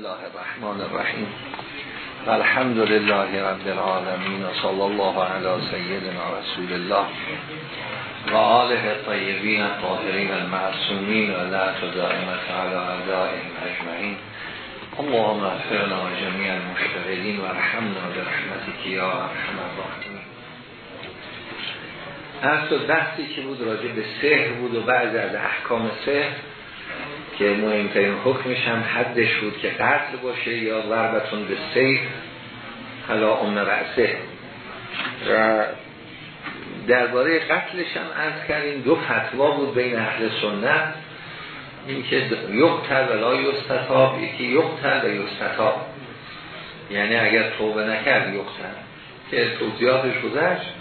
الله الرحمن الرحیم. و الحمد لله رب العالمین و صلی الله علی سیدنا رسول الله و آله طیبین الطاهرین المعصومین و لعت دائمت علی اعدائهم اجمعین. اللهم اغفرنا جمیع المشتغلین و رحمنا برحمتك یا ارحم الراحمین. هر بحثی که بود راجع به سحر بود و بعضی از احکام سحر که مهمترین حکمش هم حدش بود که قتل باشه یا ضربتون به سیف. حالا ام رأسه. و درباره قتلش هم از کردیم. دو فتوا بود بین اهل سنت. این که یقتل و لا یستطاب یکی یقتل و یستطاب یعنی اگر توبه نکرد یقتل. که توضیحاتش گذشت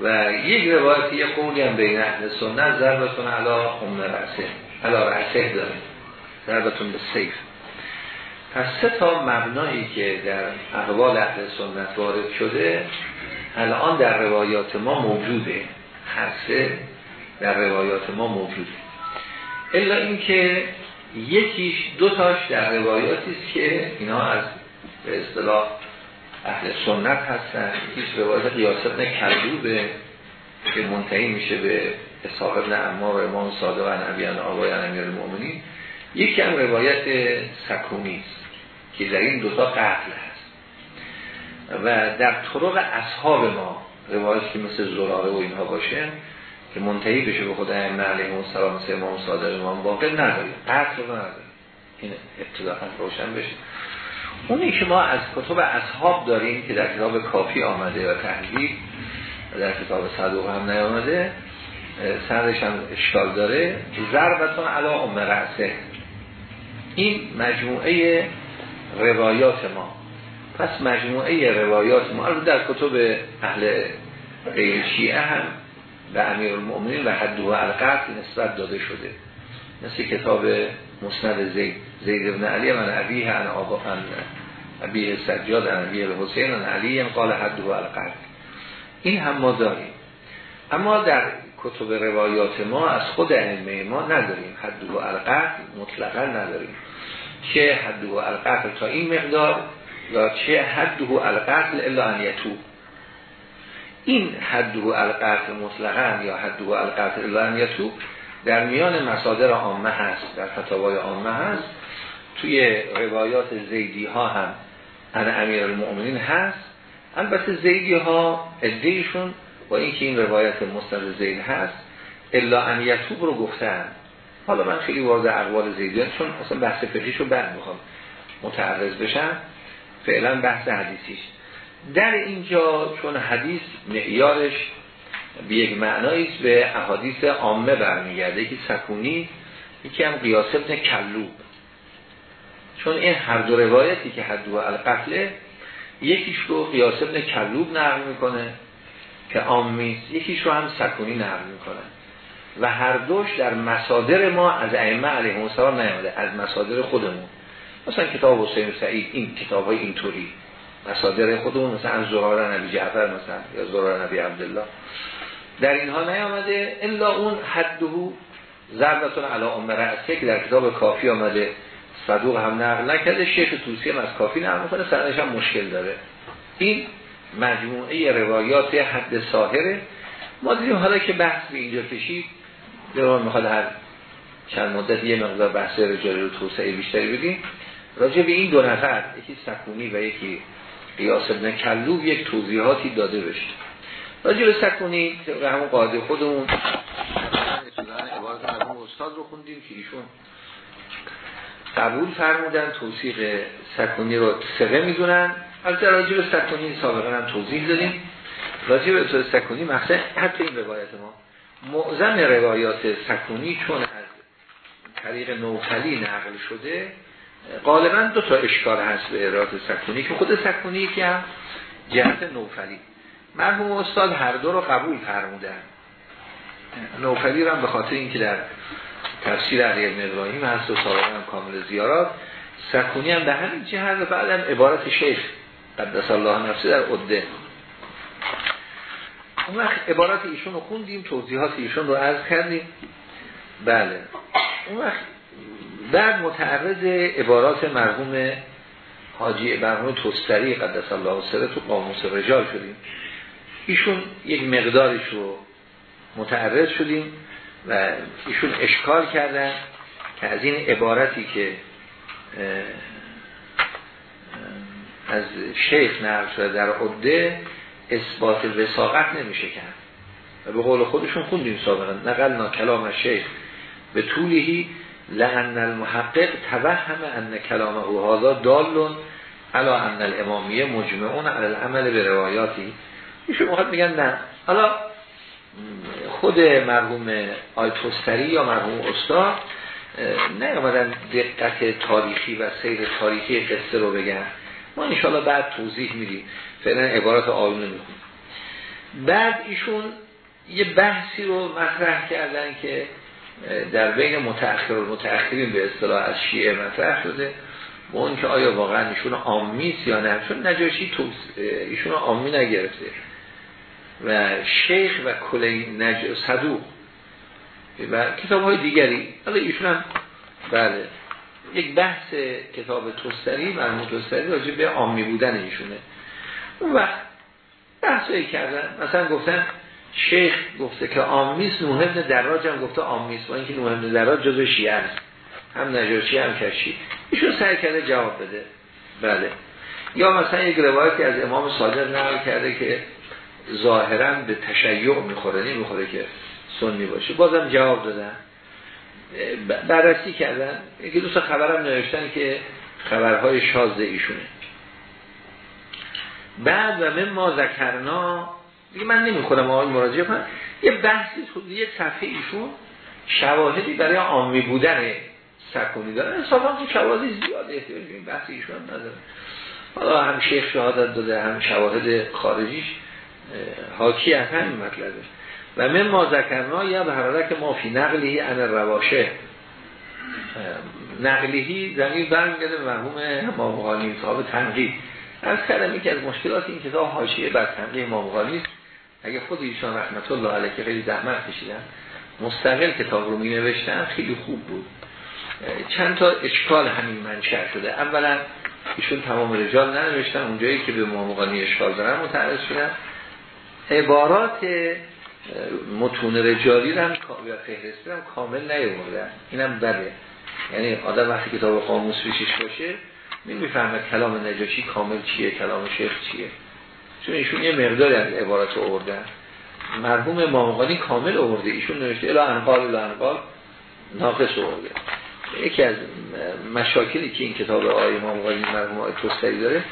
و یک روایت یه قولی هم بین اهل سنت. ضربتون علا ام رأسه. علا رأسه داره ضربتون به سیف پس سه تا مبنایی که در اقوال اهل سنت وارد شده الان در روایات ما موجوده. هر سه در روایات ما موجوده. الا اینکه یکیش دو تاش در روایاتی است که اینا از به اصطلاح اهل سنت هستن. هیچ روایت قیاس ابن کلوبه که منتهی میشه به اصحاب ابن امار امام صادق و نبیان آقای امیر المؤمنین یکی هم روایت سکونی است که در این دوتا قتل هست. و در طرق اصحاب ما روایت که مثل زراره و اینها باشه که منتهی بشه به خود ائمه علیهم السلام مثل امام صادق امام باقر نداریم قتل رو این ابتداعا روشن بشه. اونی که ما از کتب اصحاب داریم که در کتاب کافی آمده و تحلیل در کتاب صدوق هم نیامده سرش هم اشکال داره. ضربتون علا ام رأسه. این مجموعه روایات ما. پس مجموعه روایات ما در کتب اهل غیر شیعه هم به امیر المؤمنین و حد و نسبت داده شده. مثل کتاب مسند زید زید ابن علی من عبیه ان آبا عبیه سجاد ان عبیه حسین ان علی قال حد و این هم ما داریم. اما در کتب روایات ما از خود ائمه ما نداریم. حد و القتل مطلقا نداریم. چه حد و القتل تا این مقدار یا چه حد و القتل الا ان یتوب. این حد و القتل مطلقا یا حد و القتل الا ان یتوب در میان مصادر عامه هست در فتاوای عامه هست. توی روایات زیدی ها هم ان امیر المؤمنین هست. البته زیدی ها ادهیشون با اینکه این روایت مستند زید هست الا ان یتوب رو گفتن. حالا من خیلی وارد اقوال زیدیان چون اصلا بحث فقهیش رو بعد می‌خوام متعرض بشم. فعلا بحث حدیثیش. در اینجا چون حدیث معیارش به یک معنایی به احادیث عامه برمیگرده. یکی سکونی یکی هم قیاس ابن کلوب. چون این هر دو روایتی که حد و القتله یکیش رو قیاس ابن کلوب نقل می‌کنه. که عامیست یکیش رو هم سکونی نقل می‌کنه و هر دوش در مصادر ما از ائمه علیهم السلام نیامده از مصادر خودمون. مثلا کتاب حسین سعید این کتاب های اینطوری. مصادر خودمون مثلا از زرار نبی جعفر مثلا یا زرار نبی عبدالله. در اینها نیامده الا اون حدهو ضربتون علی ام رأسه که در کتاب کافی آمده. صدوق هم نقل نکرده شیخ توسی هم از کافی نقل می‌کنه سرنش هم مشکل داره. این مجموعه روایات حد ساهره. ما دیدیم حالا که بحث به اینجا کشید درمان می‌خواد هر چند مدت یه مقدار بحث رجالی رو توسعه بیشتری بدیم. راجع به این دو نفر یکی سکونی و یکی قیاس ابن کلوب یک توضیحاتی داده بشه. راجع به سکونی طبق همون قاعده خودمون عبارت استاد رو خوندیم که ایشون قبول فرمودن توصیق سکونی رو سقه می‌دونن. از راجع به سکونی سابقا هم توضیح دادیم. راجع به سکونی مخصوصا حتی این روایت ما معظم روایات سکونی چون از طریق نوفلی نقل شده غالبا دو تا اشکال هست به ارائات سکونی که خود سکونی که هم جهت نوفلی. مرحوم استاد هر دو رو قبول فرمودن. نوفلی رو هم به خاطر اینکه در تفسیر علی ابن هست و سابقا هم کامل زیارات سکونی هم به همین جهت و بعد هم عبارت شیخ قدس الله نفسی در عده. اون وقت عبارت ایشون رو خوندیم توضیحات ایشون رو عرض کردیم. بله. اون وقت بعد متعرض عبارات مرحوم حاجی مرحوم توستری قدس الله سره تو قاموس رجال شدیم. ایشون یک مقدارش رو متعرض شدیم و ایشون اشکال کردن که از این عبارتی که از شیخ نقل شده در عده اثبات وساقت نمیشه کرد. و به قول خودشون خوندیم سابقا نقلنا کلام شیخ. به طولهی لعن المحقق توهم ان کلامه هذا دالون علا ان الامامیه مجمعون علی العمل به روایاتی ایشون موقع میگن نه. حالا خود مرحوم آیتوستری یا مرحوم استاد نه دقت تاریخی و سیر تاریخی قصه رو بگن. ما انشاءالله بعد توضیح میدیم. فعلا عبارات آیون می‌خونیم بعد ایشون یه بحثی رو مطرح کردن که در بین متأخر و متأخرین به اصطلاح از شیعه مطرح شده. با اون که آیا واقعا ایشون آمیست یا نه؟ چون نجاشی ایشون آمی نگرفته. و شیخ و کلی نج... صدوق و کتاب های دیگری. حالا ایشون هم بله. یک بحث کتاب توستری مرموم توستری راجع به آمی بودن ایشونه. اون وقت بحثایی کردن مثلا گفتن شیخ گفته که آمیست نوح ابن دراج هم گفته آمیست با اینکه نوح ابن دراج جزو شیعه است. هم نجاشی هم کشی. ایشون سعی کرده جواب بده. بله. یا مثلا یک روایتی از امام صادق نقل کرده که ظاهرا به تشیع می‌خوره نمی‌خوره که سنی باشه. بازم جواب دادن. بررسی کردن. یکی دوست خبرم نوشتن که خبرهای شازده ایشونه. بعد و من ما ذکرنا دیگه من نمی‌خورم آقای مراجعه کنم یه بحثی یه صفحه ایشون شواهدی برای عامی بودن سکونی داره. انصافا تو شواهدی زیاده احتیاج این بحث ایشون نداره. حالا هم شیخ شهادت داده هم شواهد خارجیش حاکی از همین مطلبه. و من ما ذکرنا یا که ما فی نقلی ان رواشه نقلیهی زمین برمیگرده به مرحوم امام غانی صاحب تنقید. از کردم یکی از مشکلات این کتاب حاشیه بر تنقیح امام غانی اگه خود ایشان رحمت الله علیه که خیلی زحمت کشیدن مستقل کتاب رو می نوشتن خیلی خوب بود. چند تا اشکال همین منشأ شده. اولا ایشون تمام رجال ننوشتن اونجایی که به مامقانی اشکال دارن متعرض شدن. عبارات متون رجالی رو هم یا فهرستی هم کامل نیوردن اینم بده. یعنی آدم وقتی کتاب قاموس پیشش باشه نمی‌فهمه کلام نجاشی کامل چیه کلام شیخ چیه. چون ایشون یه مقداری از عبارات آوردن. مرحوم مامقانی کامل آورده. ایشون نوشته الا انقال الا انقال ناقص آورده. یکی از مشاکلی که این کتاب آقای امام غزالی مرحوم آقای توستری داره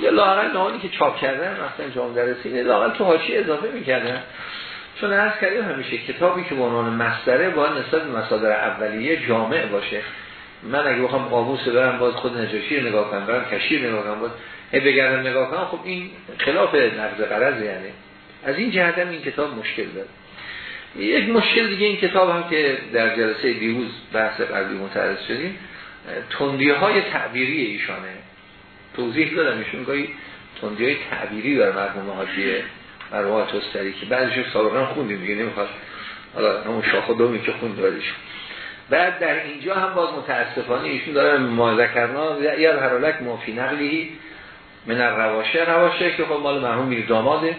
یا لاقل نهانی که چاپ کردن مثلا جام درسی اینه لاقل تو حاشیه اضافه می‌کردن. چون عرض کردیم همیشه کتابی که به عنوان مصدره باید نسبت مصادر اولیه جامع باشه. من اگه بخوام قاموس برم باز خود نجاشی رو نگاه کنم برم کشیر نگاه کنم باز بگردم نگاه کنم خب این خلاف نقض قرض یعنی. از این جهت هم این کتاب مشکل داره. یک مشکل دیگه این کتاب هم که در جلسه دیروز بحث قبلی متعرض شدیم تندی های تعبیری ایشانه. توضیح دادم ایشون گاهی تندی های تعبیری داره مرحوم حاجی مرحوم توستری که بعدش سابقا خوندیم دیگه نمی‌خواد. حالا همون شاخ دومی که خوند داریش بعد در اینجا هم باز متاسفانه ایشون داره ما ذکرنا یا هرالک مافی نقلی من رواشه رواشه که خب مال مرحوم میر داماده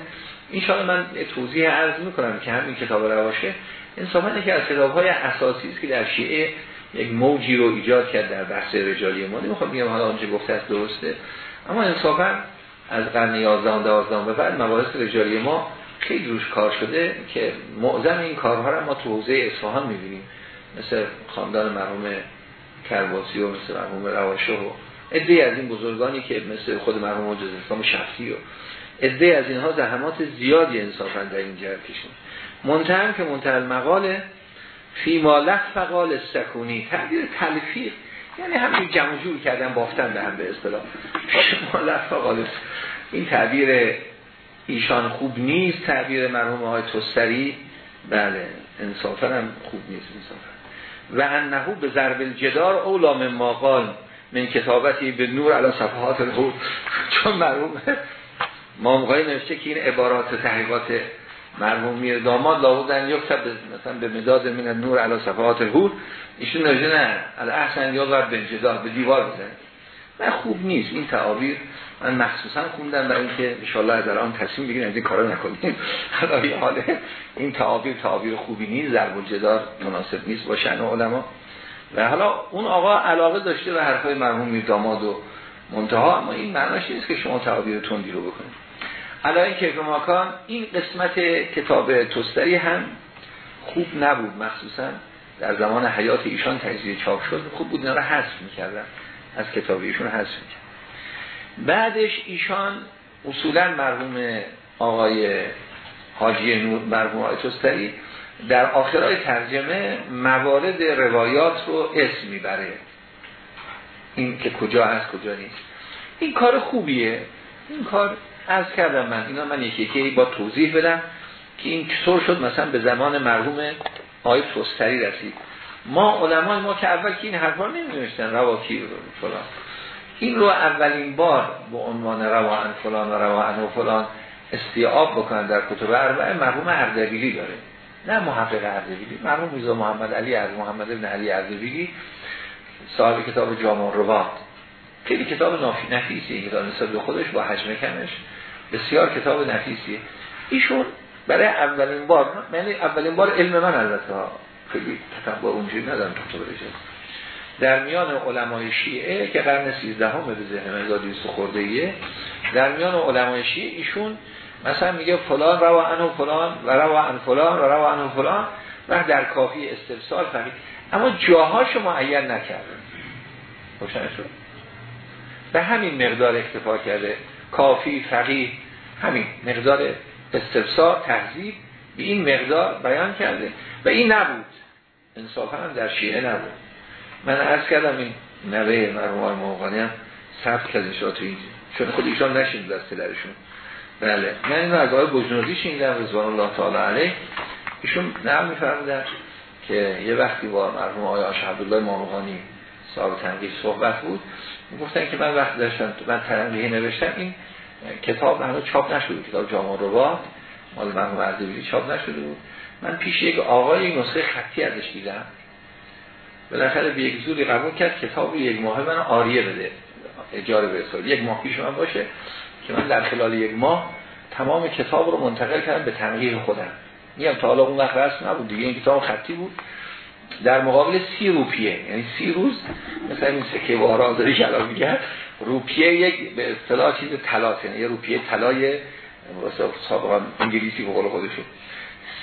این من توضیح عرض می‌کنم که همین کتاب رواشه انصافا که از کتاب های اساسی است که در شیعه یک موجی رو ایجاد کرد در بحث رجالی ما. نمی‌خوام بگم حالا آنچه گفته است درسته اما انصافا از قرن 11 و 12 به بعد مباحث رجالی ما خیلی روش کار شده که معظم این کارها رو ما تو حوزه اصفهان می‌بینیم. مثل خاندان مرحوم کرباسی و مثل مرحوم رواشه و از این بزرگانی که مثل خود مرحوم مجز اسلام شفتی و عده از اینها زحمات زیادی انصافا در این جهت کشون منتهم که منتهی مقاله فی ما لفقال سکونی تعبیر تلفیق یعنی همین جمع جور کردن بافتن به هم به اصطلاح. ما لفقال این تعبیر ایشان خوب نیست تعبیر مرحوم های توستری بله انصافا هم خوب نیست انصافا. و انهو به ضرب الجدار اولا من ماقال من کتابتی به نور علی صفحات الهو. چون مرحوم ما نوشته که این عبارات تحقیقات مرحوم میر داماد لابودن یک مثلا به مداد من نور علی صفحات هور ایشون نوشته نه الاحسن یا بر بنجدار به دیوار بزنید. نه خوب نیست. این تعابیر من مخصوصا خوندم برای اینکه ان در آن تصمیم بگیریم. از این کارا نکنیم. حالا این تعابیر تعابیر خوبی نیست. ضرب الجدار مناسب نیست با شأن علما. و حالا اون آقا علاقه داشته به حرفای مرحوم میر داماد و منتها اما این معناش نیست که شما تعابیر تندی رو بکنید. علای که ماکان این قسمت کتاب توستری هم خوب نبود مخصوصا در زمان حیات ایشان تجزیه چاپ شد خوب بود اینا رو حذف می‌کردن از کتاب ایشون حذف می‌کرد بعدش ایشان اصولا مرحوم آقای حاجی نور مرحوم آقای توستری در آخرای ترجمه موارد روایات رو اسم می‌بره. این که کجا هست کجا نیست. این کار خوبیه. این کار از کردم من اینا من یکی یکی با توضیح بدم که این چطور شد مثلا به زمان مرحوم آقای توستری رسید. ما علمای ما که اول که این حرفا نمی‌نوشتن رواکی رو فلان. این رو اولین بار به عنوان روان فلان و روان و فلان استیاب بکنن در کتب اربعه مرحوم اردبیلی داره. نه محقق اردبیلی مرحوم میزا محمد علی از محمد ابن علی اردبیلی صاحب کتاب جامع روات خیلی کتاب نافی نفیسیه کتاب نسبت به خودش با حجم کمش. بسیار کتاب نفیسیه. ایشون برای اولین بار یعنی اولین بار علم من البته خیلی تطبع اونجوری ندارم تو در میان علمای شیعه که قرن 13 همه به ذهن ایه در میان علمای شیعه ایشون مثلا میگه فلان روا انو فلان و روا ان فلان و روا انو فلان و در کافی استفسار فهمید. اما جاهاشو معین نکرده روشن شد؟ به همین مقدار اکتفا کرده. کافی فقیه. همین مقدار استفسار تحضیب به این مقدار بیان کرده و این نبود. انصافا هم در شیعه نبود. من عرض کردم این نوه مرموم های موقعانی هم ثبت کردش تو اینجا چون خود ایشان نشین دست درشون بله. من این از آقای بجنودی شنیدم رضوان الله تعالی علیه. ایشون نعم میفرمودن که یه وقتی با مرحوم آقای آش عبدالله ماموغانی صاحب تنقیح صحبت بود گفتن که من وقت داشتم من تنقیه نوشتم این کتاب هنوز چاپ نشده کتاب جامع روات مال مرحوم اردبیلی چاپ نشده بود. من پیش یک آقای نسخه خطی ازش دیدم. بالاخره به یک زوری قبول کرد کتاب یک ماه من آریه بده. اجاره برسال یک ماه پیش من باشه که من در خلال یک ماه تمام کتاب رو منتقل کردم به تنقیح خودم. میگم تا حالا اون وقت رسم نبود دیگه این کتاب خطی بود. در مقابل سی روپیه. یعنی سی روز مثلا این سکه و داری روپیه یک به اصطلاح چیز طلا یعنی یه روپیه طلای سابقا انگلیسی به قول خودشون.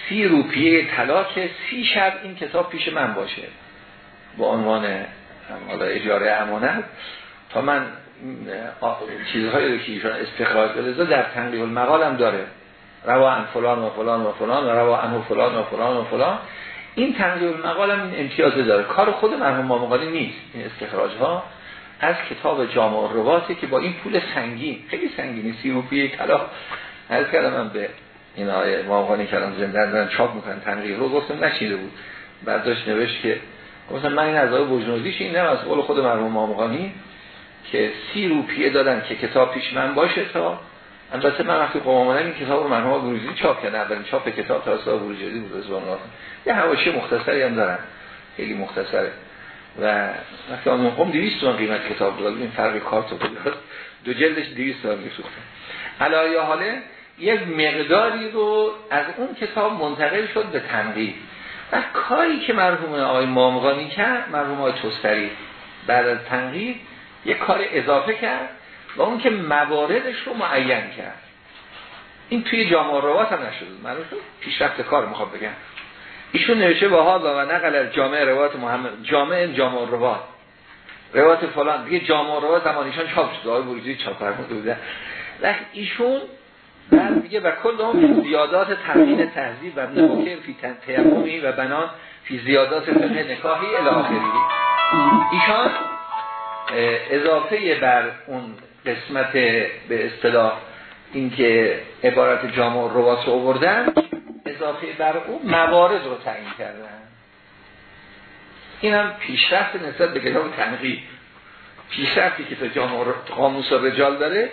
سی روپیه طلا که سی شب این کتاب پیش من باشه. با عنوان اجاره امانت. تا من چیزهایی رو که ایشان استخراج بده در تنقیح المقال هم داره. روا ان فلان و فلان و فلان و روا انو فلان و فلان و فلان. این تنقیح المقال هم این امتیاز داره. کار خود مرحوم مامقالی نیست. این استخراج ها از کتاب جامع رواته که با این پول سنگین خیلی سنگینی سی روپیه طلا از کردم من به این آیه مامقانی کلام زنده دارن چاپ می‌کنن تنقیح رو گفتم نشیده بود. بعد داشت نوشت که گفتم من این از آیه بجنودیش این از قول خود مرحوم مامقانی که سی روپیه دادن که کتاب پیش من باشه تا. البته من وقتی قوم آمدن این کتاب رو مرحوم بروجی چاپ کردن اولین چاپ کتاب تا بروجی بود رضوان الله یه حواشی مختصری هم دارن. خیلی مختصره. و وقتی آن موقع 200 تومن قیمت کتاب بود این فرق کارت بود دو جلدش 200 تومن میسوختن. علایه حاله یک مقداری رو از اون کتاب منتقل شد به تنقیح و کاری که مرحوم آقای مامغانی کرد مرحوم آقای توستری بعد از تنقیح یک کار اضافه کرد و اون که مواردش رو معین کرد. این توی جامعه روات هم نشد معلوم پیشرفت کار می‌خواد بگم. ایشون نوشته ها و نقل از جامعه روات محمد جامعه جامعه روات روات فلان. دیگه جامعه روات زمان ایشان چاپ شد آقای بروجی چاپ فرموده بوده لکن ایشون بعد میگه و کل هم زیادات تقیین تهذیب و نبوکه فی تیمومی و بنان فی زیادات فقه نکاهی الاخری ایشان اضافه بر اون قسمت به اصطلاح اینکه عبارت جامع رواس رو آوردن اضافه بر اون موارد رو تعیین کردن. این هم پیشرفت نسبت به کتاب تنقیب پیشرفتی که جامع قاموس رجال داره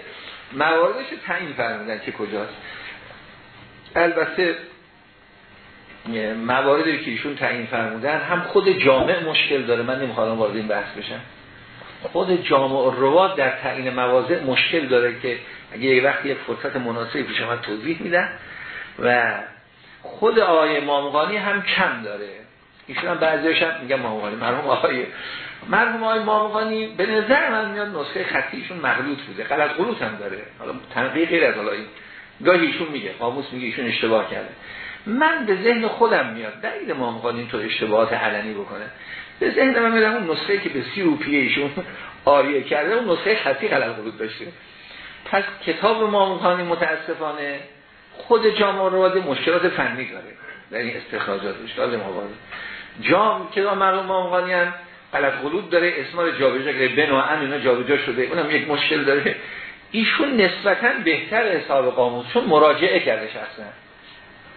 مواردش تعیین فرمودن که کجاست. البته مواردی که ایشون تعیین فرمودن هم خود جامع مشکل داره. من نمی‌خوام وارد این بحث بشم. خود جامع رواد در تعیین مواضع مشکل داره که اگه یک وقتی یک فرصت مناسبی پیش من توضیح میدن و خود آقای مامغانی هم کم داره. ایشون هم بعضیش هم میگم مامغانی. مرحوم آقای مرحوم آقای مامغانی به نظر من میاد نسخه خطیشون مغلوط بوده. غلط غلوط هم داره. حالا تنقیه غیر از حالا گاهی ایشون میگه قاموس میگه ایشون اشتباه کرده. من به ذهن خودم میاد. دلیل مامغانی تو اشتباهات علنی بکنه. به ذهن من میاد اون نسخه که به سی روپیه ایشون آریه کرده اون نسخه خطی غلط غلوط داشته. پس کتاب مامغانی متاسفانه خود جامعه رواد مشکلات فنی داره در این استخراجاتش لازم آورده جام که مرحوم مامغانی هم غلط غلوط داره اسما رو جابجا کرده بناهن اینا جابجا شده اونم یک مشکل داره. ایشون نسبتا بهتر حساب قاموس چون مراجعه کرده شخصا.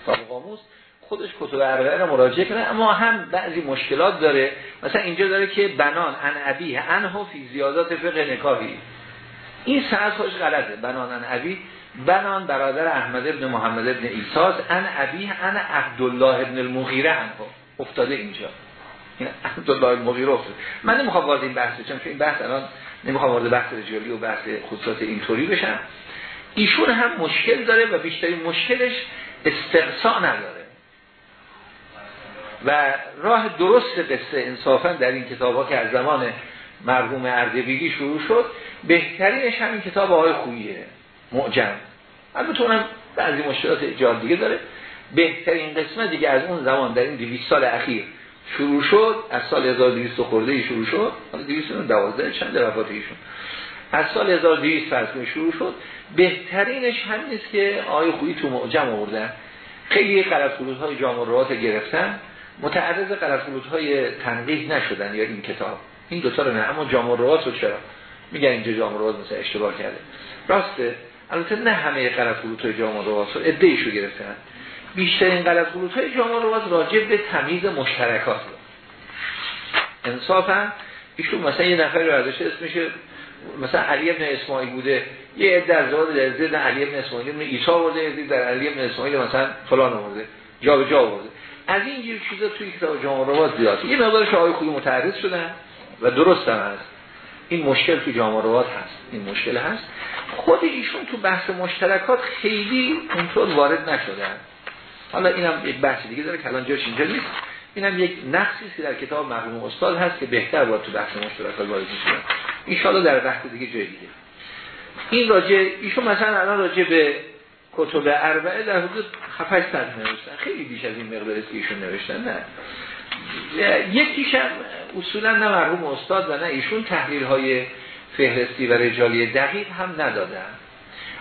حساب قاموس خودش کتب اربعه رو مراجعه کنه اما هم بعضی مشکلات داره. مثلا اینجا داره که بنان ان ابی انه فی زیادات فقه نکاهی. این سند خودش غلطه. بنان ان ابی بنان برادر احمد ابن محمد ابن ایساز ان ابی ان عبدالله ابن المغیره انه افتاده اینجا. این عبدالله المغیره افتاده. من نمی‌خوام وارد این بحث چون این بحث الان نمی‌خوام وارد بحث رجالی و بحث خصوصات اینطوری بشم. ایشون هم مشکل داره و بیشترین مشکلش استقصا نداره. و راه درست قصه انصافا در این کتاب ها که از زمان مرحوم اردبیلی شروع شد. بهترینش همین کتاب آقای خوییه معجم. البته اونم بعضی مشکلات ایجاد دیگه داره. بهترین قسمت دیگه از اون زمان در این 200 سال اخیر شروع شد. از سال 1200 خورده شروع شد. حالا 212 چند وفات ایشون. از سال 1200 فرض شروع شد. بهترینش همین است که آقای خویی تو معجم آوردن. خیلی غلط های جامعه گرفتن. متعرض غلط های تنقیح نشدن یا این کتاب. این دو تا رو نه. اما جامعه رو چرا؟ میگن اینجا جامعه مثلا اشتباه کرده. راسته البته نه همه غلط های جامعه رو ادعیشو گرفتن. بیشترین غلط های جامعه رو راجع به تمیز مشترکات انصافا ایشون مثلا یه نفر رو ازش اسمش مثلا علی ابن اسماعیل بوده. یه عده از در زید علی ابن اسماعیل ابن عیسی آورده در علی ابن اسماعیل مثلا فلان آورده. جا به جا آورده. از این جور چیزا توی کتاب جامعه زیاد. یه مقدار شاهای خوبی متعرض شدن. و درست هم هست. این مشکل تو جامعه روات هست. این مشکل هست. خود ایشون تو بحث مشترکات خیلی اونطور وارد نشدن حالا اینم یک بحث دیگه داره که الان جاش اینجا نیست. اینم یک نقصی در کتاب مرحوم استاد هست که بهتر باید تو بحث مشترکات وارد میشه. ان در وقت دیگه جای دیگه. این راجع ایشون مثلا الان راجع به کتب اربعه در حدود 7 نوشتن. خیلی بیش از این مقدار که ایشون نوشتن نه. یکیش هم اصولا نه مرحوم استاد و نه ایشون تحلیل های فهرستی و رجالی دقیق هم ندادن.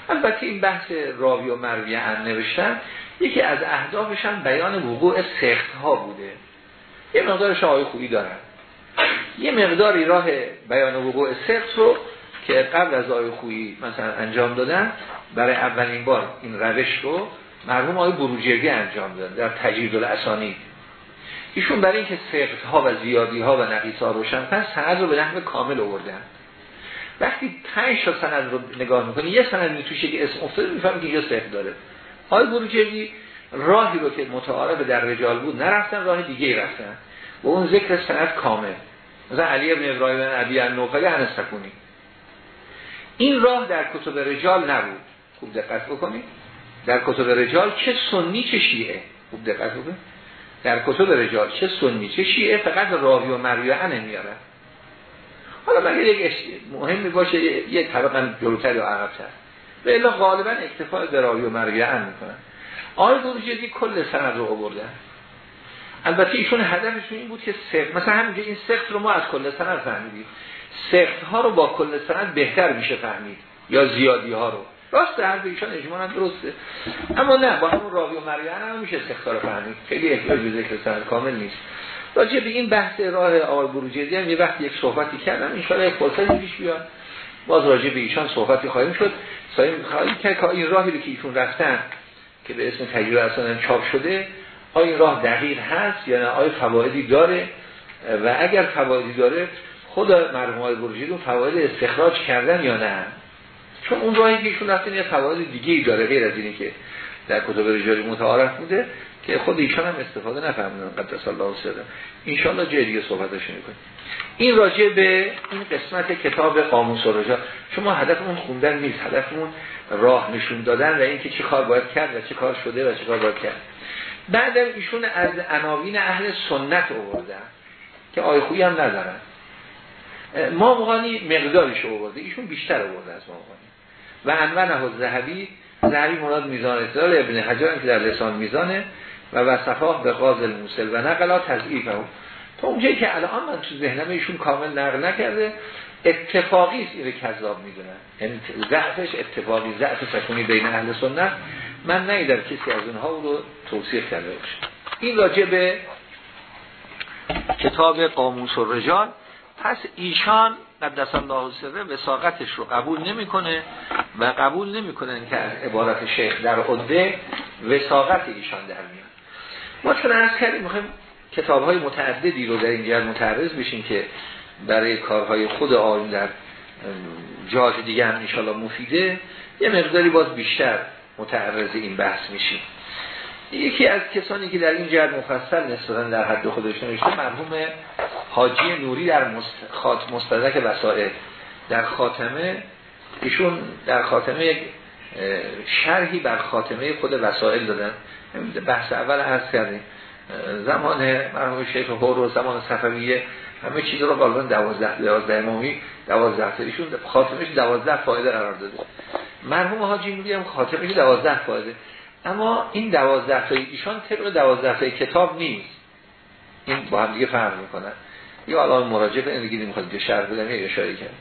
البته این بحث راوی و مرویه هم نوشتن. یکی از اهدافش هم بیان وقوع سخت ها بوده. یه مقدار شاهای خوبی دارن. یه مقداری راه بیان وقوع سخت رو که قبل از آقای خویی مثلا انجام دادن برای اولین بار این روش رو مرحوم آقای بروجردی انجام دادن در تجرید الاسانی ایشون برای اینکه سقط ها و زیادی ها و نقیص ها روشن پس سند رو به نحو کامل آوردن. وقتی پنج تا سند رو نگاه می‌کنی یه سند می توشه که اسم افتاده می‌فهمی که اینجا سقط داره. آقای بروجردی راهی رو که متعارف در رجال بود نرفتن راه دیگه رفتن. و اون ذکر سند کامل. مثلا علی ابن ابراهیم عبی النوفلی هنستکونی این راه در کتب رجال نبود. خوب دقت بکنید. در کتب رجال چه سنی چه شیعه. خوب دقت بکنید. در کتب رجال چه سنی چه شیعه فقط راوی و مریعه نمیاره حالا مگه یک مهمی باشه یک طبقا جلوتر یا عقبتر. به الا غالبا اکتفاء به راوی و مریعه می‌کنن. آقای بروجردی کل سند رو آوردن البته ایشون هدفشون این بود که سخت مثلا همینجا این سخت رو ما از کل سند فهمیدیم. سخت ها رو با کل سند بهتر میشه فهمید یا زیادی ها رو. راست حرف ایشان اجمالا درسته. اما نه با همون راوی و مریان هم میشه رو فهمید خیلی احتیاج به ذکر سند کامل نیست. راجع به این بحث راه آقای بروجردی هم یه وقت یک صحبتی کردم. ان شاء یک فرصتی پیش بیاد. باز راجع به ایشان صحبتی خواهیم شد. سعی خواهیم که این راهی رو که ایشون رفتن که به اسم تجربه اصلا چاپ شده آیا این راه دقیق هست یا نه؟ آیا فوایدی داره؟ و اگر فوایدی داره خود مرحوم برجید اون فواید استخراج کردن یا نه؟ چون اون راهی که ایشون رفتن یه فواید دیگه ای داره غیر از اینی که در کتب رجالی متعارف بوده که خود ایشان هم استفاده نفهمیدن قدس الله سره انشالله جدی صحبتش می‌کنیم. این راجع به این قسمت کتاب قاموس و رجال. شما هدفمون خوندن نیست هدفمون راه نشون دادن و اینکه چه کار باید کرد و چه کار شده و چه کار باید کرد. بعدم ایشون از عناوین اهل سنت آوردن که آیخویی هم ندارن ما مقدارش آورده. ایشون بیشتر آورده از ما مغانی و انونه زهبی زهبی مراد میزان اطلاال ابن حجار که در لسان میزانه و وصفاه به قاضل الموسل و نقلا تضعیف هم. تا اونجایی که الان من تو ذهنم ایشون کامل نقل نکرده اتفاقی است اینو کذاب می‌دونن یعنی ضعفش اتفاقی ضعف سکونی بین اهل سنت. من نیدم کسی از اونها رو توصیف کرده باشه. این راجع به کتاب قاموس و رجال. پس ایشان قدس الله سره وساقتش رو قبول نمی‌کنه و قبول نمی‌کنه که از عبارت شیخ در عده وساقت ایشان در میاد. ما چون از کردیم می‌خوایم کتاب های متعددی رو در اینجا متعرض بشیم که برای کارهای خود آیون در جاج دیگه هم انشالله مفیده یه مقداری باز بیشتر متعرض این بحث میشیم. یکی از کسانی که در این جهت مفصل نسبتا در حد خودش نوشته مرحوم حاجی نوری در مستدرک وسائل. در خاتمه ایشون در خاتمه یک شرحی بر خاتمه خود وسائل دادن. بحث اول عرض کردیم. زمان مرحوم شیخ هور و زمان صفویه همه چیز رو غالبا 12 12 امامی 12 تا ایشون خاتمش 12 فایده قرار داده. مرحوم حاجی نوری هم خاتمش 12 فایده. اما این 12 تا ایشان طبق 12 تا کتاب نیست. این با هم دیگه فرق می‌کنن. یا الان مراجعه این دیگه نمی‌خواد که شرح بدم یا اشاره کرد.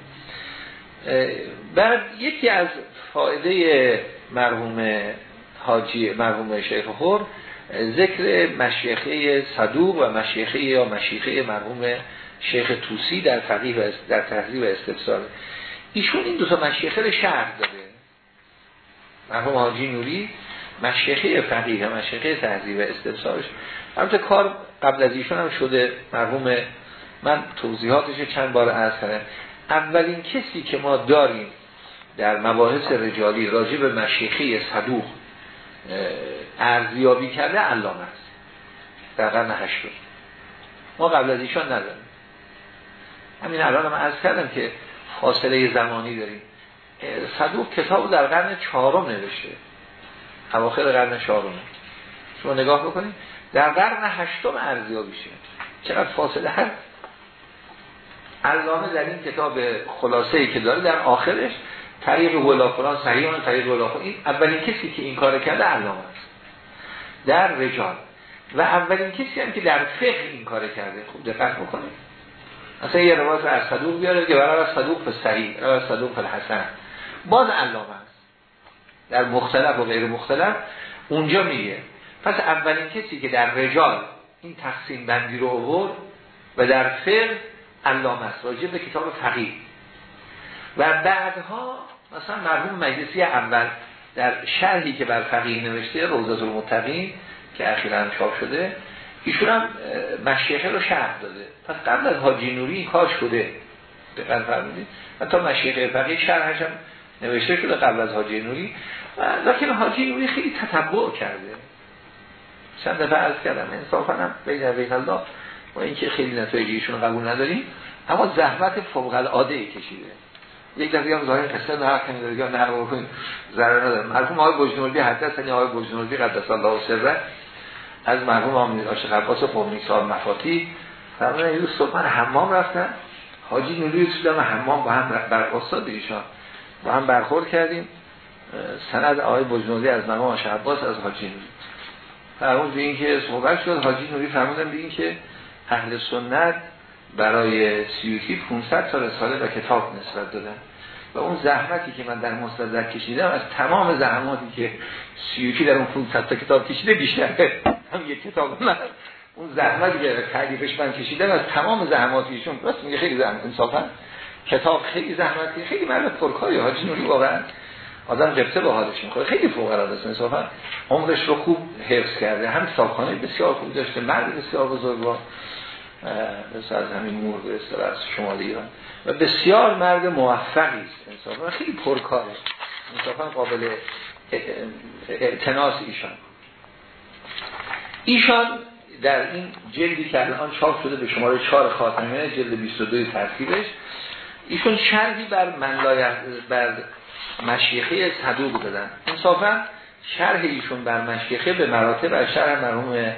بعد یکی از فایده مرحوم حاجی مرحوم شیخ خور ذکر مشیخه صدوق و مشیخه یا مشیخه مرحوم شیخ توسی در و در تحضیب و استفسار. ایشون این دو تا مشیخه رو شرح داده. مرحوم حاجی نوری مشیخه فقیه مشیخه تحضیب و استفسارش. البته کار قبل از ایشون هم شده مرحوم من توضیحاتش چند بار عرض کردم. اولین کسی که ما داریم در مباحث رجالی راجع به مشیخه صدوق ارزیابی کرده علامه است. در قرن هشتم. ما قبل از ایشان نداریم. همین الان من عرض کردم که فاصله زمانی داریم. صدوق کتاب در قرن چهارم نوشته. اواخر قرن چهارم. شما نگاه بکنید در قرن هشتم ارزیابی شد. چقدر فاصله؟ هست علامه در این کتاب خلاصه ای که داره در آخرش طریق ولا فلان صحیح طریق ولا این اولین کسی که این کار کرده علامه است. در رجال. و اولین کسی هم که در فقه این کار کرده. خوب دقت بکنید. مثلا یه روایت از صدوق بیاره که برای صدوق به صحیح برای صدوق به حسن باز علامه در مختلف و غیر مختلف اونجا میگه. پس اولین کسی که در رجال این تقسیم بندی رو آورد و در فقه علامه است راجع به کتاب فقیه. و بعدها مثلا مرحوم مجلسی اول در شرحی که بر فقیه نوشته روزات المتقین که اخیرا چاپ شده ایشون هم مشیخه رو شرح داده. پس قبل از حاجی نوری این کار شده. دقیقا فرمودید. حتی مشیخه فقیه شرحش هم نوشته شده قبل از حاجی نوری و حاجی نوری خیلی تتبع کرده. چند دفعه عرض کردم انصافا هم بین بین الله با اینکه خیلی نتایج ایشون قبول نداریم اما زحمت فوق العاده کشیده. یک دفعه هم ظاهر قصه نه کنید دیگه نه بکنید ضرر نداره. مرحوم آقای بجنوردی حدث آقای بجنوردی قدس الله سره. از مرحوم آمین عاشق عباس قومی صاحب مفاتی. فرمودن یه صبح من حمام رفتن حاجی نوری رسیدم حمام با هم بر استاد ایشان. با هم برخورد کردیم. سند آقای بجنوردی از مرحوم عاشق عباس از حاجی نوری. فرمود به اینکه صحبت شد حاجی نوری فرمودن به اینکه اهل سنت برای سیوتی 500 تا رساله و کتاب نسبت دادن. و اون زحمتی که من در مستدرک کشیدم از تمام زحماتی که سیوتی در اون 500 تا کتاب کشیده بیشتره هم یک کتاب من اون زحمتی که تعریفش من کشیدم از تمام زحماتیشون. راست میگه خیلی زحمت انصافا. کتاب خیلی زحمتی خیلی مرد پرکاری حاجی نوری واقعا آدم قبطه به حالش می‌خوره. خیلی فوق العاده است. انصافا عمرش رو خوب حفظ کرده. هم صاحبخانه بسیار خوب داشته مرد بسیار بزرگوار مثل از همین مور به اصطلاح از شمال ایران. و بسیار مرد موفقی است. انصافا خیلی پرکاره. انصافا قابل اعتناس ایشان. ایشان در این جلدی که الان چاپ شده به شماره چهار خاتمه جلد 22 ترتیبش ایشون شرحی بر منلایه بر مشیخه صدوق دادن. انصافا شرح ایشون بر مشیخه به مراتب از شرح مرحوم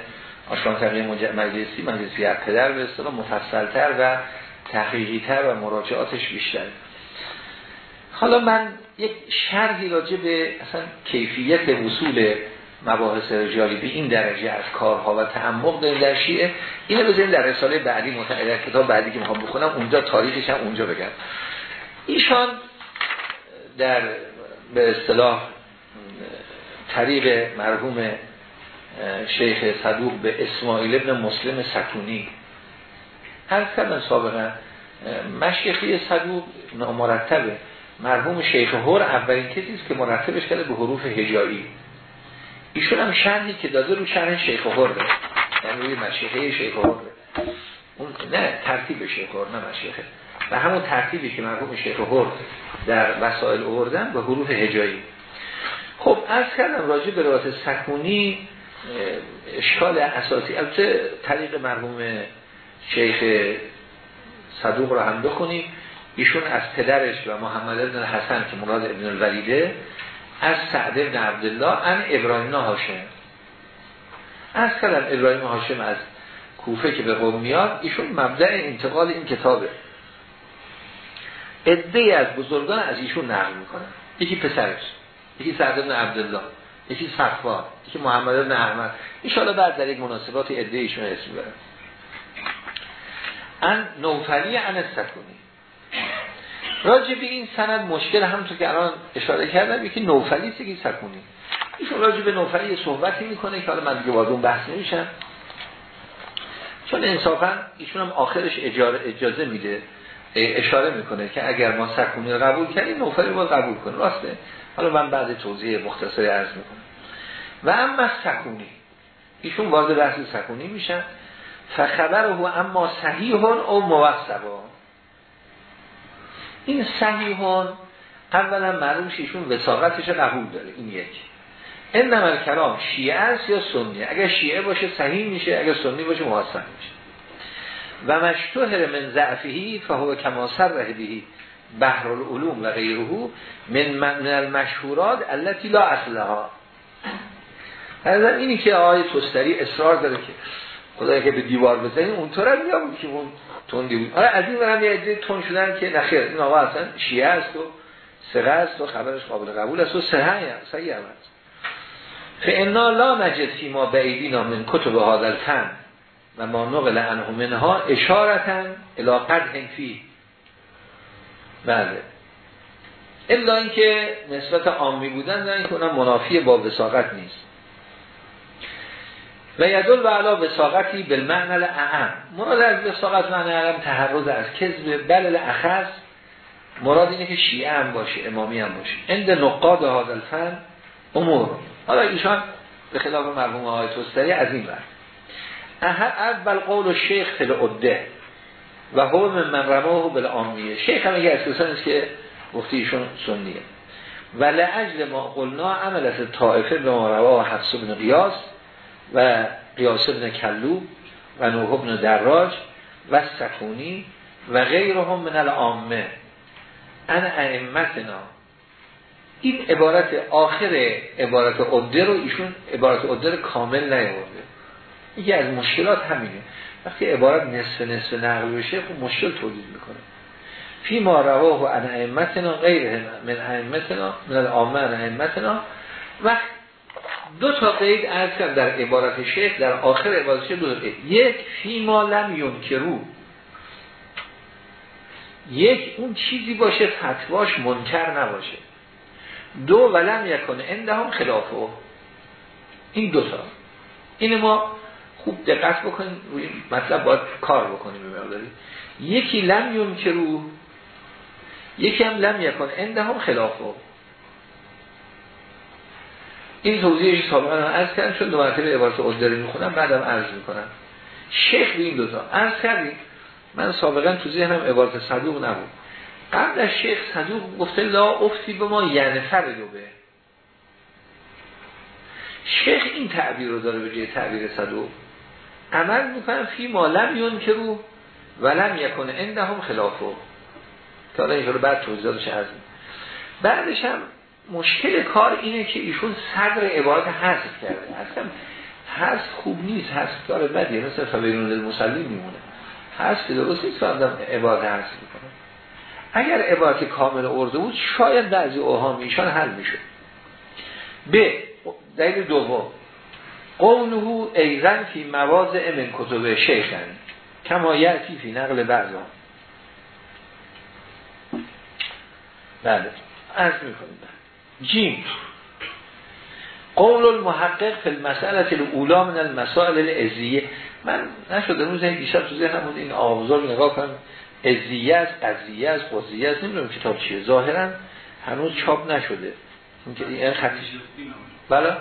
آشکان تقیه مجلسی مجلسی پدر به اصطلاح مفصلتر و تحقیقی تر و مراجعاتش بیشتر. حالا من یک شرحی راجع به اصلا کیفیت وصول مباحث رجالی به این درجه از کارها و تعمق داریم در شیعه. اینو بذاریم در رساله بعدی متعدد کتاب بعدی که می‌خوام بخونم. اونجا تاریخش هم اونجا بگم. ایشان در به اصطلاح طریق مرحوم شیخ صدوق به اسماعیل ابن مسلم سکونی. هر کردن سابقا مشیخی صدوق نامرتبه. مرحوم شیخ هور اولین کسی که مرتبش کرده به حروف هجایی. ایشون هم شرحی که داده رو شرح شیخ هرده یعنی روی مشیخه شیخ اون نه ترتیب شیخ هرده نه مشیخه و همون ترتیبی که مرحوم شیخ هرد در وسائل آوردن به حروف هجایی. خب از کردم راجع به روایت سکونی اشکال اساسی. البته طریق مرحوم شیخ صدوق رو هم بخونیم. ایشون از پدرش و محمد بن حسن که مراد ابن الولیده از سعد بن عبدالله ان ابراهیم هاشم. از کلم ابراهیم هاشم از کوفه که به قوم میاد ایشون مبدع انتقال این کتابه. عده از بزرگان از ایشون نقل می‌کنن یکی پسرش یکی سعد بن عبدالله یکی صفوان یکی محمد بن احمد. ان بعد در یک مناسبات عده ایشون اسم برن ان نوفلی ان سکونی راجع به این سند مشکل هم تو که الان اشاره کردم یکی نوفلی که سکونی. ایشون راجع به نوفلی صحبتی می‌کنه که حالا من دیگه اون بحث نمیشم. چون انصافا ایشون هم آخرش اجاره اجازه میده اشاره می‌کنه که اگر ما سکونی قبول کردیم نوفلی رو قبول کنیم. راسته؟ حالا من بعد توضیح مختصری عرض می‌کنم. و اما سکونی. ایشون وارد بحث سکونی میشن. فخبره اما صحیحون او موثبا این صحیحان اولا معلوم ایشون وساقتش قبول داره این یک. این نمال کلام شیعه است یا سنی اگر شیعه باشه صحیح میشه اگر سنی باشه محسن میشه. و مشتوهر من ضعفهی فهو کما سر بهی بحر العلوم و غیره من من المشهورات التي لا اصلها اینی که آقای توستری اصرار داره که خدایی که به دیوار بزنیم اونطور هم یا که اون تندی بود. آره از این برم یه عده تون شدن که نخیر این آقا اصلا شیعه است و سقه است و خبرش قابل قبول است و سهه است صحیح هم است فانا لا نجد ما بعیدینا من کتب الفن و ما نقل عنه منها اشارتا الى قد فی. بله. الا اینکه نسبت عامی بودن در که منافی با وساقت نیست. و یدل و علا وساقتی بالمعنى اعم. مراد از وساقت معنی اعم تحرز از کذب. بلل اخص مراد اینه که شیعه هم باشه امامی هم باشه. اند نقاد هذا الفن امور. حالا ایشان به خلاف مرحوم آقای توستری از این برد اول قول شیخ فل عده و هو من رماه بالعامیه. شیخ هم اگه از است که گفتی ایشون سنیه. و لعجل ما قلنا عمل از طائفه به ما رواه حفظ بن قیاس و قیاس ابن کلو و نوح ابن دراج و سکونی و غیرهم من العامه. ان ائمتنا. این عبارت آخر عبارت عده رو ایشون عبارت عده کامل نیورده یکی از مشکلات همینه. وقتی عبارت نصف نصف نقل بشه خب مشکل تولید می‌کنه. فی ما رواه و ان ائمتنا غیر من ائمتنا من العامه ان ائمتنا. و دو تا قید از کرد در عبارت شیخ در آخر عبارت شیخ دو تا قید. یک فیما لم رو یک اون چیزی باشه فتواش منکر نباشه. دو ولم یکن انده هم خلافه. این دو تا. این ما خوب دقت بکنیم مطلب باید کار بکنیم یکی لم رو یکی هم لم یکن انده هم خلافه. این توضیحش سابقا عرض کردم چون دو مرتبه عبارت عدری می‌خونم بعدم عرض می‌کنم. شیخ این دوتا عرض کردیم من سابقا تو ذهنم عبارت صدوق نبود. قبل از شیخ صدوق گفته لا افتی به ما یعنی فرد به. شیخ این تعبیر رو داره به جای تعبیر صدو عمل می‌کنن فی ما لم یون که رو ولم یکن هم خلافو که حالا اینجا رو بعد توضیحاتش از بعدش هم مشکل کار اینه که ایشون صدر عبارت حذف کرده. اصلا حذف خوب نیست حذف کار بدیه. مثل فبیرون المسلم میمونه. حذف درست نیست که عبارت حذف می‌کنه اگر عبارت کامل ارده بود شاید بعضی اوهام ایشان حل میشه ب دلیل دوم. قوله ایزن فی مواضع من کتب شیخن. کما یعتی فی نقل بعضا بله. از می‌کنیم جیم. قول المحقق فی المسئله الاولا من المسائل الازیه من نشده روز این دیشب تو ذهنم بود این آغازار نگاه کنم. ازیه است قضیه است قضیه است نمی‌دونم کتاب چیه. ظاهرا هنوز چاپ نشده. این خطیش بله؟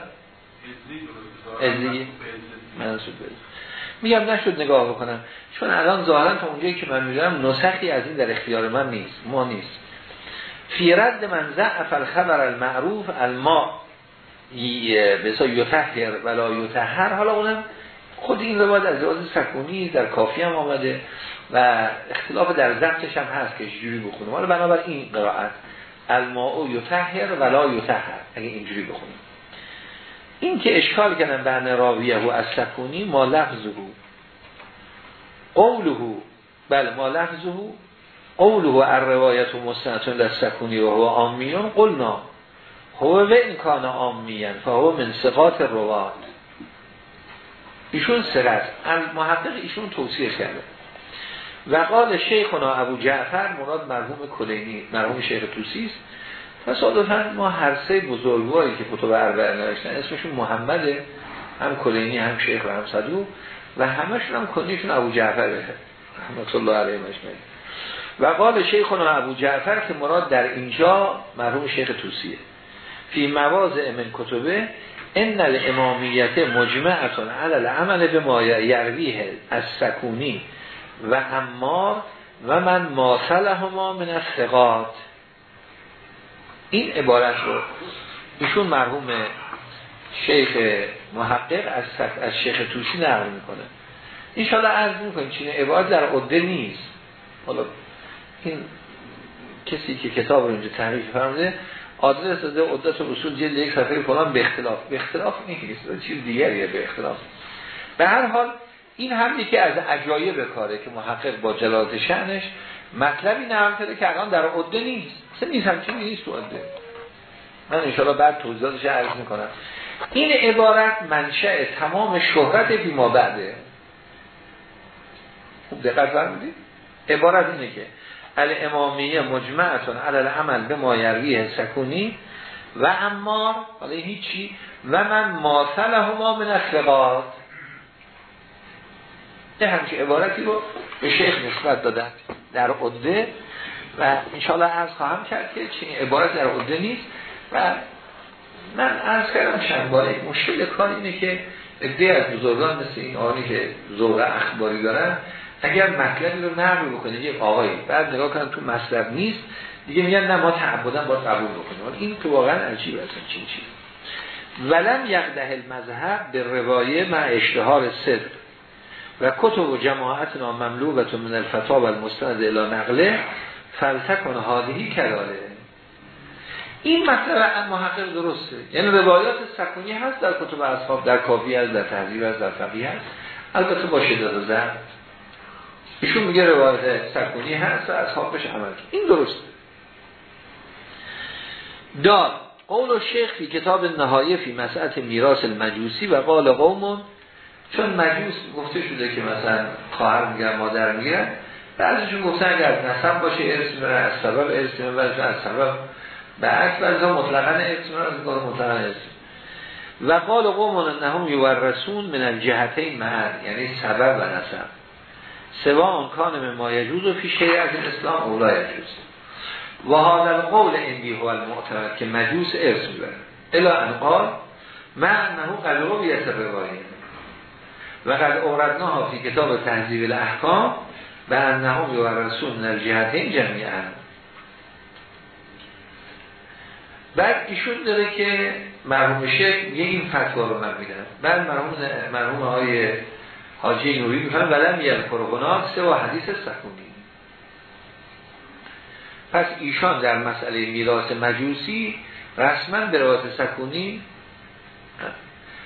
ازیه منصوب میگم نشد نگاه بکنم. چون الان ظاهرا تا اونجایی که من می‌دونم نسخی از این در اختیار من نیست. ما نیست. فی رد من ضعف الخبر المعروف الما. بسا یتحر ولا یتحر حالا اونم خود این روایت از لحاظ سکونی در کافی هم آمده و اختلاف در ضبطش هم هست که جوری بخونیم. حالا بنابر این قرائت. الماء یتحر ولا یتحر اگه اینجوری بخونیم. این که اشکال کردن بین راویه و از سکونی ما لفظه. قوله. بله ما لفظه. قوله الروایت و مستنتون در سکونی و هو آمیون قلنا. هو و این کان آمیین فهو من سقاط روات ایشون سقط محقق ایشون توصیه کرده. و قال شیخنا ابو جعفر مراد مرحوم کلینی مرحوم شیخ توسی است. تصادفا ما هر سه بزرگواری که کتب اربعه نوشتن اسمشون محمده هم کلینی هم شیخ و هم صدو و همشون هم کنیشون ابو جعفره رحمت الله علیه مجمعی و قال شیخنا ابو جعفر که مراد در اینجا مرحوم شیخ توسیه. فی مواضع من کتبه ان الامامیت مجمعتون علی عمل به ما یرویه از سکونی و امار و من ماثلهما من الثقات. این عبارت رو ایشون مرحوم شیخ محقق از, از شیخ توسی نقل می‌کنه. این شالا عرض می‌کنیم چین عبارت در عده نیست. حالا این کسی که کتاب رو اینجا تحریف فرمده آدرس داده عدت اصول جلد یک صفحه فلان به اختلاف. به اختلاف نیست چیز دیگریه به اختلاف. به هر حال این هم یکی از عجایب کاره که محقق با جلالت شعنش مطلبی نرم کرده که الان در عده نیست. اصلا نیست همچین نیست تو عده. من انشاءالله بعد توضیحاتش عرض می‌کنم. این عبارت منشأ تمام شهرت بی ما بعده خوب دقت فرمودید؟ عبارت اینه که الامامیه مجمعتون علل عمل به مایروی سکونی و امار حالا هیچی و من ماثل هما من الثقات. یه همچه عبارتی رو به شیخ نسبت دادن در عده و انشاءالله عرض خواهم کرد که چنین عبارت در عده نیست و من عرض کردم چند باره مشکل کار اینه که ادهی از بزرگان مثل این آنی که ذوق اخباری دارن اگر مطلبی رو نقل بکنه یک آقایی بعد نگاه کنن تو مطلب نیست دیگه میگن نه ما تعبدن باید قبول بکنیم. این تو واقعا عجیب است چین چیز ولم یقده المذهب به روایه مع اشتهار صدر و کتب و جماعتنا مملوبت من الفتا و المستند الى نقله فلتکن هادهی کلاله. این مطلب محقق درسته. یعنی روایات سکونی هست در کتب اصحاب در کافی هست در تحضیب هست در فقیه هست. البته با شدت و زرد ایشون میگه روایت سکونی هست و اصحاب بشه عمل این درسته دار قول شیخ فی کتاب نهایه فی مسئله میراث المجوسی و قال قومون چون مجوس گفته شده که مثلا خواهر میگن مادر میگن بعضیشون گفتن اگر از نسب باشه ارث می‌بره از سبب ارث می‌بره از سبب به عکس بعضی مطلقاً ارث می‌بره از کار مطلقاً ارث و قال قوم انهم یورثون من الجهتین معر یعنی سبب و نسب. سوا آن کان ما یجوز و فی شریعت اسلام اولا یجوز و حال القول اندی هو المعتمد که مجوس ارث می‌بره. الا ان قال معنه قلوبیت روایه و قد اوردنا فی کتاب تهذیب الاحکام به انهم رسول من الجهتین جمعیان بعد ایشون داره که مرحوم شیخ یه این فتوا رو من میدن بعد مرحوم های حاجی نوری میفرم ولم یه پروگنات سه و حدیث سکونی پس ایشان در مسئله میراث مجوسی رسما به روایت سکونی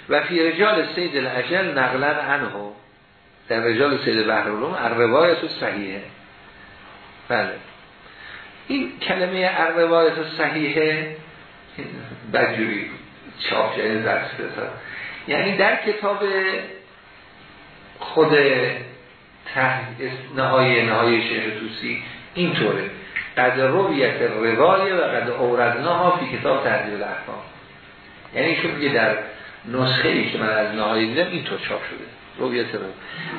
و فی رجال سید العجل نقلن عنه. در رجال سید بحرالوم الروایت صحیحه. بله. این کلمه الروایت صحیحه بدجوری چاپ جای درس یعنی در کتاب خود نهای نهای شهر توسی اینطوره. قد رویت روایه و قد اوردناها فی کتاب تحضیل الاحکام. یعنی میگه در نسخه ای که من از نهایی دیدم اینطور چاپ شده. رویت رو.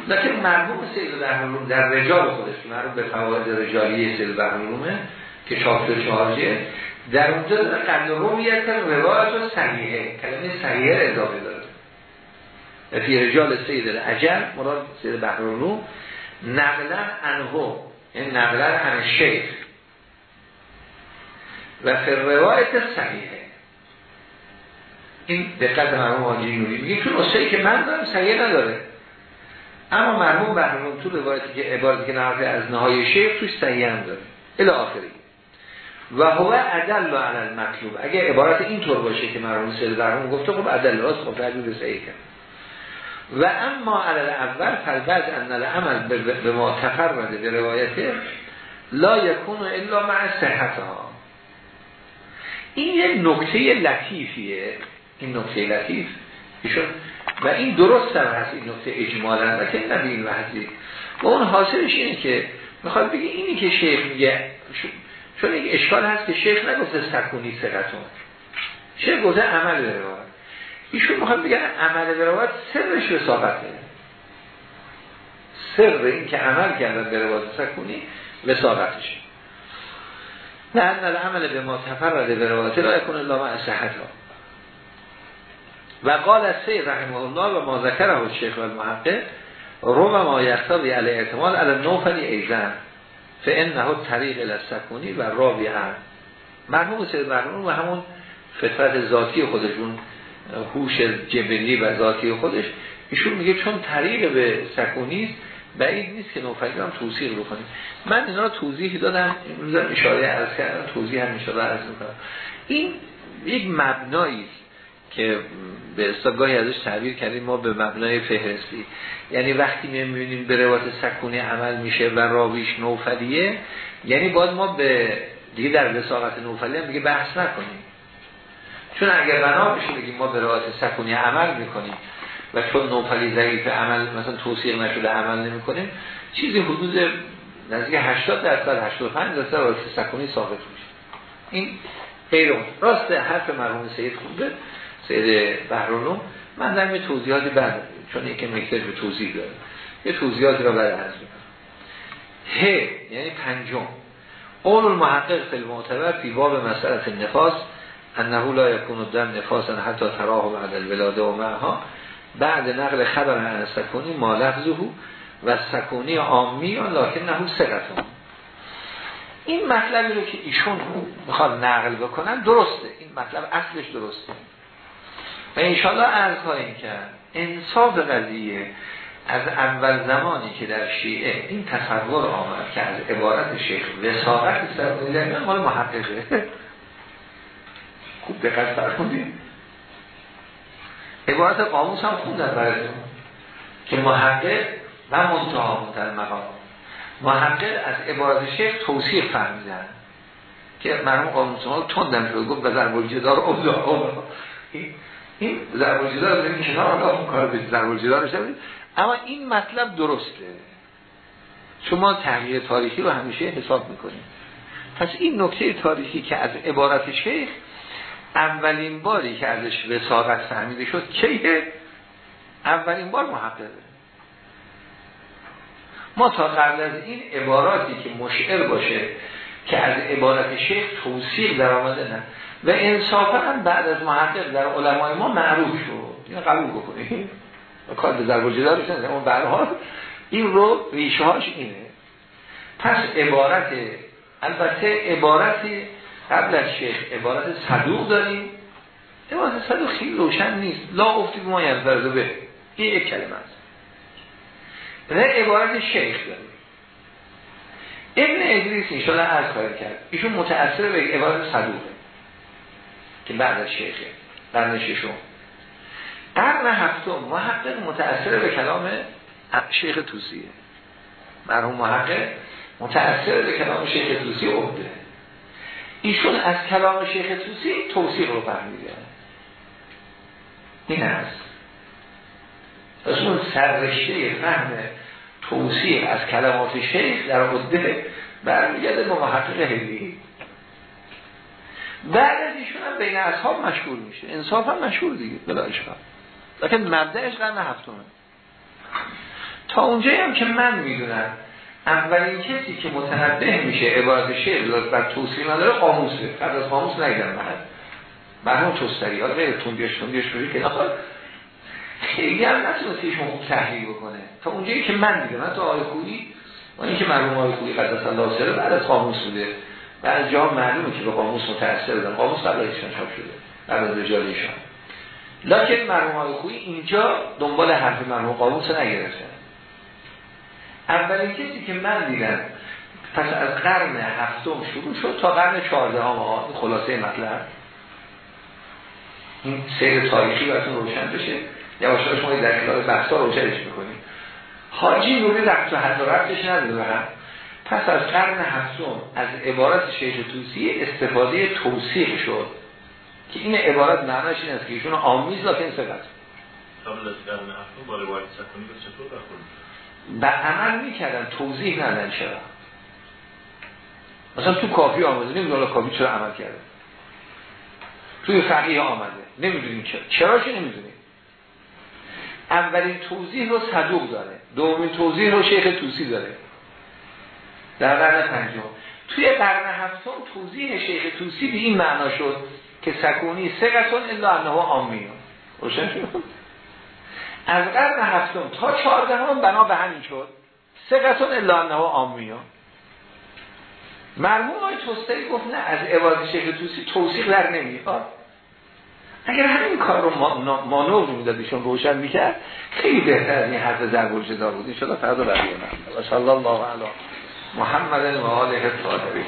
لیکن مرموم سید بحرالعلوم در رجال خودش که مرموم به فواید رجالی سید بحرالعلومه که چاپ شده چهارجه در اونجا قد رویت روایت و صحیحه کلمه صحیحه اضافه داره. فی رجال سید العجل مراد سید بحرالعلوم نقلا انهو این نقلا عن شیخ. و فی روایت صحیحه. این دقت مرموم آجی نوری. میگه تو نسخه که من دارم صحیح نداره. اما مرموم بحرمون تو روایتی که عبارتی که نقل از نهای شیخ توش صحیح هم داره. الی آخری. و هو عدل علی المطلوب. اگه عبارت اینطور باشه که مرموم سید بحرمون گفته خب عدل راست خب تجربه صحیح کرد. و اما علی اول فالبعض ان العمل به ما تفرده به روایته لا یکون الا مع صحتها. این یک نکته لطیفیه. این نکته لطیف. ایشون و این درست هم هست این نکته اجمالا. و که نبی این وحدی و اون حاصلش اینه که می‌خواد بگه اینی که شیخ میگه چون یک اشکال هست که شیخ نگفته سکونی سقتون شیخ گفته عمل به ایشون می‌خواد بگه عمل به سرش وساقته سر این که عمل کردن به روایت سکونی نه عمل به ما تفرده به روایت لا یکون مع صحتها. و قال از سید رحمه الله و ما ذکره الشیخ و المحقق رو ما یختابی علی اعتماد علی نوفلی ایزن فانه طریق الاسکونی و رابی هم مرحوم سید مرحوم و همون فطرت ذاتی خودشون هوش جبلی و ذاتی خودش ایشون میگه چون طریق به سکونی بعید نیست که نوفلی هم توصیح بکنیم من اینا توضیح دادم امروز اشاره از کردم توضیح هم میشه از می‌کنم. این یک مبنایی که به استگاهی ازش تعبیر کردیم ما به مبنای فهرستی. یعنی وقتی می‌بینیم به روایت سکونی عمل میشه و راویش نوفلیه یعنی باید ما به دیگه در وساقت نوفلی هم دیگه بحث نکنیم. چون اگر بنا بشه بگیم ما به روایت سکونی عمل می‌کنیم و چون نوفلی ضعیف عمل مثلا توصیق نشده عمل نمی‌کنیم چیزی حدود نزدیک 80 درصد 85 درصد روایت سکونی ثابت میشه. این غیر راست حرف مرحوم سید خوبه سید بحرانوم من در یه توضیحاتی بعد چون یکی مکتر به توضیح داره یه توضیحاتی را بعد عرض ه یعنی پنجم. قول المحقق فی المعتبر فی باب مسئله نفاس انه لا یکون الدم نفاسا حتی تراه بعد الولاده و معها. بعد نقل خبر عن سکونی ما لفظه و سکونی آمی لکن نهو سقتون این مطلبی رو که ایشون می‌خواد نقل بکنن درسته. این مطلب اصلش درسته. و انشاءالله ارز خواهیم کرد. انصاف قضیه از اول زمانی که در شیعه این تصور آمد که از عبارت شیخ وساقت استفاده مال محققه. خوب دقت فرمودیم عبارت قاموس هم خوندن براتون که محقق و منتها منتر مقام. محقق از عبارت شیخ توصیح فهمیدن که مرموم قاموس ها تندم شد. گفت به ضرب الجدار این ضرب الجدار رو کنار آقا کار به ضرب شدید اما این مطلب درسته. شما تغییر تاریخی رو همیشه حساب می‌کنیم پس این نکته تاریخی که از عبارت شیخ اولین باری که ازش وساقت فهمیده شد کیه اولین بار محققه ما تا قبل از این عباراتی که مشعر باشه که از عبارت شیخ توصیق در آمده نه. و انصافا بعد از محقق در علمای ما معروف شد. این قبول بکنیم کار به ضرب جدا بشن اون برها این رو ریشه هاش اینه. پس عبارت البته عبارتی قبل از شیخ عبارت صدوق داریم. عبارت صدوق خیلی روشن نیست. لا افتی ما ینفرده به این یک کلمه است. نه عبارت شیخ داریم. ابن ادریس اینشالا از کار کرد. ایشون متأثر به عبارت صدوقه که بعد از شیخه قرن ششم قرن هفتم محقق متأثر به کلام شیخ توسیه. مرحوم محقق متأثر به کلام شیخ توسی عبده ایشون از کلام شیخ توسی توصیق رو فهمیده. این است. پس اون سررشته فهم توصیق از کلمات شیخ در عبده برمیگرده به محقق هلی بعد از ایشون هم بین اصحاب مشهور میشه. انصاف هم مشهور دیگه بلا اشکال. لیکن مبدعش قرن هفتمه. تا اونجایی هم که من می‌دونم اولین کسی که متنبه میشه عبارت شعر بر توصیل نداره قاموسه. قبل از قاموس نگیدم من مرحوم توستری. حالا غیر توندیش توندیش روی که خیلی هم نتونسته ایشون خوب تحلیل بکنه. تا اونجایی که من دیدم تا آقای خویی و این که مرحوم آقای خویی قدس الله سره بعد از قاموس بوده. و از جا معلومه که به قاموس متأثر دارن قاموس قبل ایشان چاپ شده. قبل از رجال ایشان لکن مرحوم آقای خویی اینجا دنبال حرف مرحوم قاموس نگرفتن اولین کسی که من دیدم پس از قرن هفتم شروع شد تا قرن چهارده ها خلاصه مطلب. این سیر تاریخی براتون روشن بشه. یواشا شما در کتاب بحثا روشنش می‌کنیم حاجی نوری رفت و حد و رفتش نداره پس از قرن هفتم از عبارت شیخ توسی استفاده توصیح شد که این عبارت معنیش این است که ایشون آمیز لکن سقط قبل از قرن هفتم با روایت سکونی چطور به عمل می‌کردن توضیح ندن چرا. مثلا تو کافی آمده نمی‌دونم کافی چرا عمل کرده. توی فقیه آمده نمی‌دونیم چرا. چراش نمی‌دونیم. اولین توضیح رو صدوق داره. دومین توضیح رو شیخ توسی داره. در قرن پنجم. توی قرن هفتم توضیح شیخ توسی به این معنا شد که سکونی سه قصان الا انه آمیون روشن شد؟ از قرن هفتم تا چهارده هم بنا به همین شد. قطن الا انه آمیون مرموم های توستری گفت نه از عباد شیخ توسی توصیق در نمیاد. اگر همین کار رو مانور می‌داد ایشون روشن می‌کرد خیلی بهتر از این حرف زرگل جدا بود. این شده فردا من و الله علی محمد و آله الطاهرین.